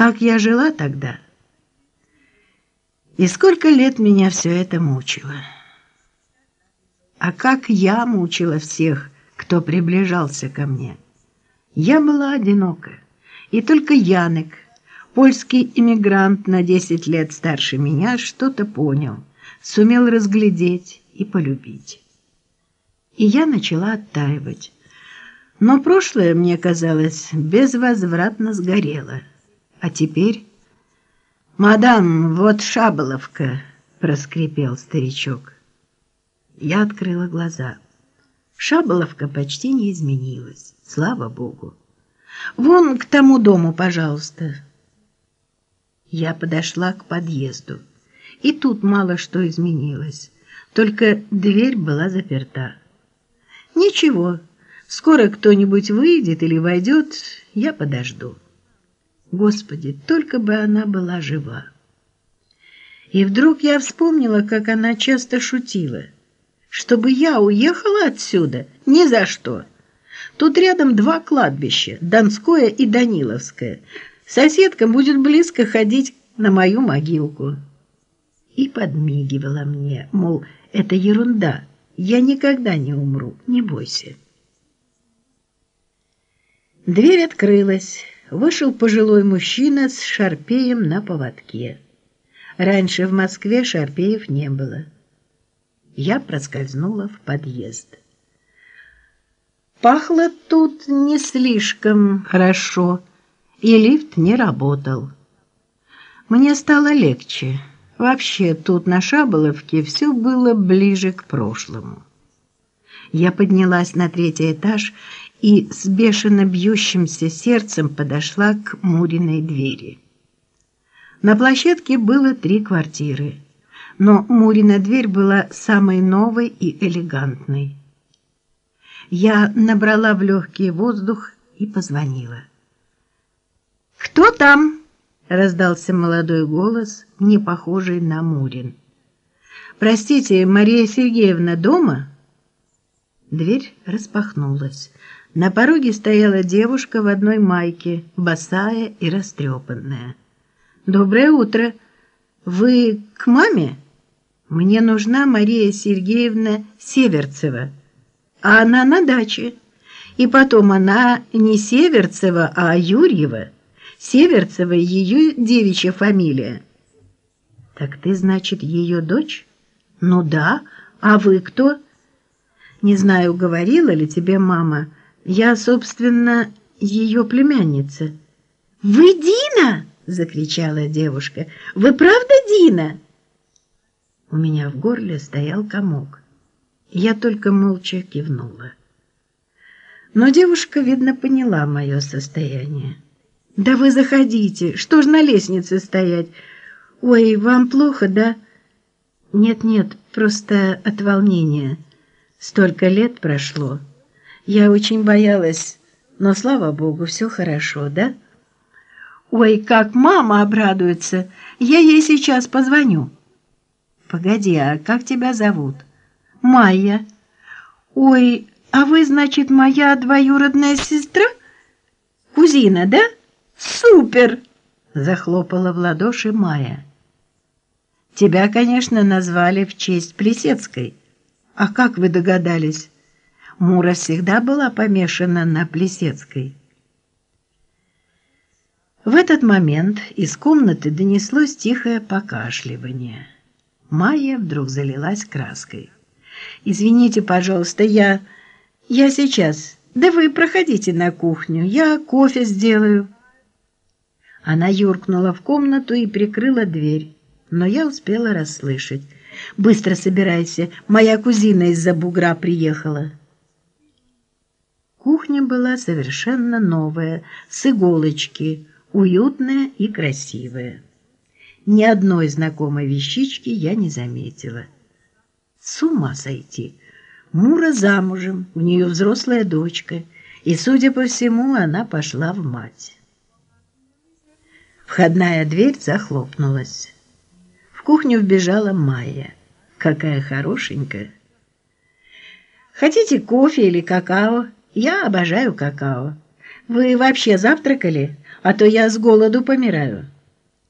Как я жила тогда? И сколько лет меня все это мучило? А как я мучила всех, кто приближался ко мне? Я была одинока, и только Янек, польский иммигрант на 10 лет старше меня, что-то понял, сумел разглядеть и полюбить. И я начала оттаивать. Но прошлое, мне казалось, безвозвратно сгорело. А теперь... «Мадам, вот Шаболовка!» — проскрипел старичок. Я открыла глаза. Шаболовка почти не изменилась, слава богу. «Вон к тому дому, пожалуйста». Я подошла к подъезду, и тут мало что изменилось, только дверь была заперта. «Ничего, скоро кто-нибудь выйдет или войдет, я подожду». Господи, только бы она была жива. И вдруг я вспомнила, как она часто шутила. Чтобы я уехала отсюда? Ни за что. Тут рядом два кладбища, Донское и Даниловское. Соседка будет близко ходить на мою могилку. И подмигивала мне, мол, это ерунда, я никогда не умру, не бойся. Дверь открылась вышел пожилой мужчина с шарпеем на поводке. Раньше в Москве шарпеев не было. Я проскользнула в подъезд. Пахло тут не слишком хорошо, и лифт не работал. Мне стало легче. Вообще тут на Шаболовке все было ближе к прошлому. Я поднялась на третий этаж и с бешено бьющимся сердцем подошла к Муриной двери. На площадке было три квартиры, но Мурина дверь была самой новой и элегантной. Я набрала в легкий воздух и позвонила. «Кто там?» — раздался молодой голос, не похожий на Мурин. «Простите, Мария Сергеевна дома?» Дверь распахнулась. На пороге стояла девушка в одной майке, босая и растрепанная. «Доброе утро! Вы к маме? Мне нужна Мария Сергеевна Северцева, а она на даче. И потом она не Северцева, а Юрьева. Северцева — ее девичья фамилия». «Так ты, значит, ее дочь?» «Ну да. А вы кто?» «Не знаю, говорила ли тебе мама». Я, собственно, ее племянница. «Вы Дина?» — закричала девушка. «Вы правда Дина?» У меня в горле стоял комок. Я только молча кивнула. Но девушка, видно, поняла мое состояние. «Да вы заходите! Что ж на лестнице стоять? Ой, вам плохо, да?» «Нет-нет, просто от волнения. Столько лет прошло». Я очень боялась, но, слава богу, все хорошо, да? Ой, как мама обрадуется! Я ей сейчас позвоню. Погоди, а как тебя зовут? Майя. Ой, а вы, значит, моя двоюродная сестра? Кузина, да? Супер! Захлопала в ладоши Майя. Тебя, конечно, назвали в честь Плесецкой. А как вы догадались? Мура всегда была помешана на Плесецкой. В этот момент из комнаты донеслось тихое покашливание. Майя вдруг залилась краской. «Извините, пожалуйста, я... я сейчас. Да вы проходите на кухню, я кофе сделаю». Она юркнула в комнату и прикрыла дверь, но я успела расслышать. «Быстро собирайся, моя кузина из-за бугра приехала». Кухня была совершенно новая, с иголочки, уютная и красивая. Ни одной знакомой вещички я не заметила. С ума сойти! Мура замужем, у нее взрослая дочка, и, судя по всему, она пошла в мать. Входная дверь захлопнулась. В кухню вбежала Майя. Какая хорошенькая! «Хотите кофе или какао?» Я обожаю какао. Вы вообще завтракали? а то я с голоду помираю».